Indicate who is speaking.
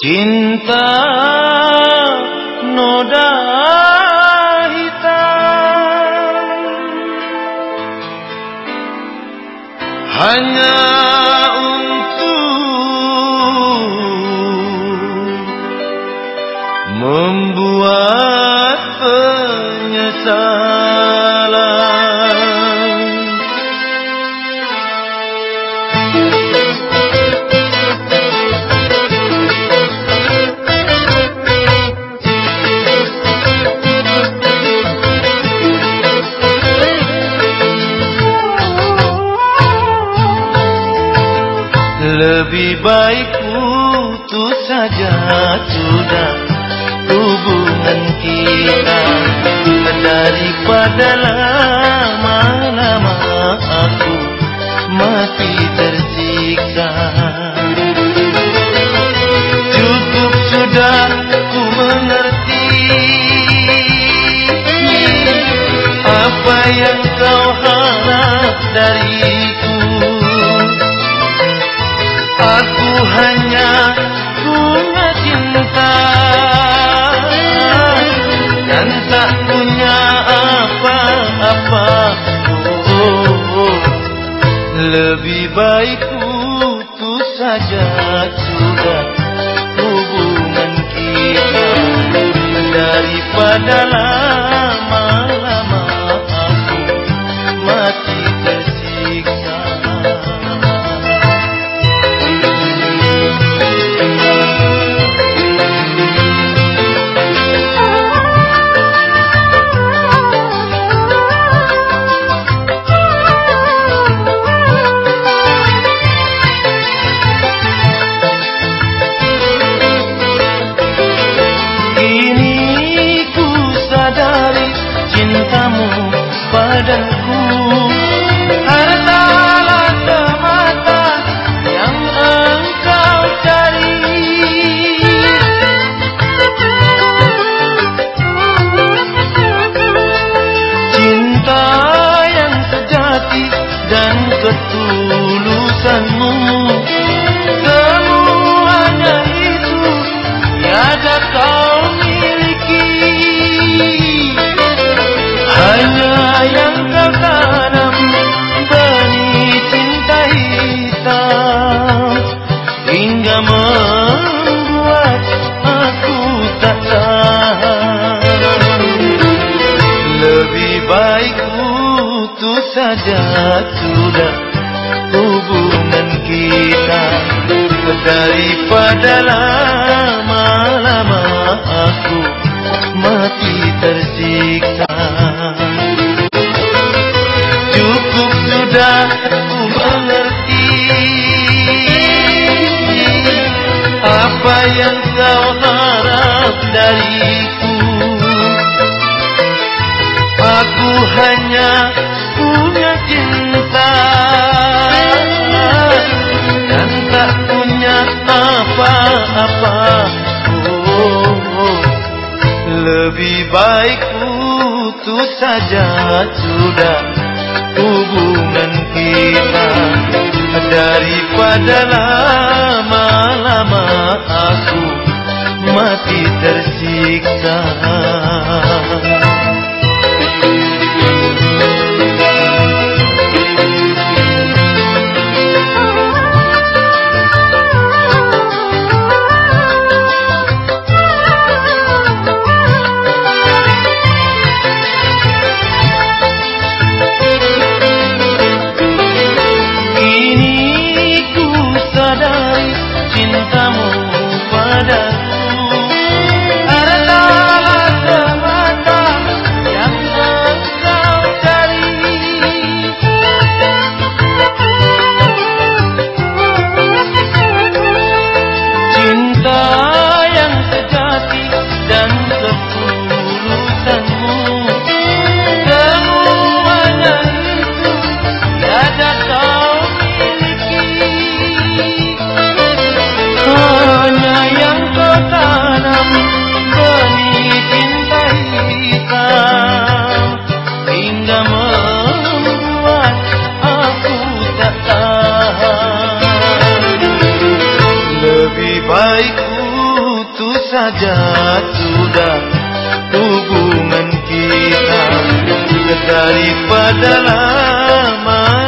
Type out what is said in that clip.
Speaker 1: cinta noda hitam. Hanya Lebih baik putus saja sudah hubungan kita Daripada lama-lama aku mati tersiksa. Cukup sudah ku mengerti Apa yang kau harap dariku Lebih baik putus saja sudah hubungan kita Daripada lama-lama membuat aku tak tahan Lebih baik putus saja sudah hubungan kita. Daripada lama-lama aku mati tersiksa. Cukup sudah ku mengerti Apa yang kau harap dariku? Aku hanya punya cinta. Dan tak punya apa-apa. Oh, oh. Lebih baik putus saja sudah hubungan kita Daripada lama-lama aku mati tersiksa Baik itu saja sudah hubungan kita. Daripada lama.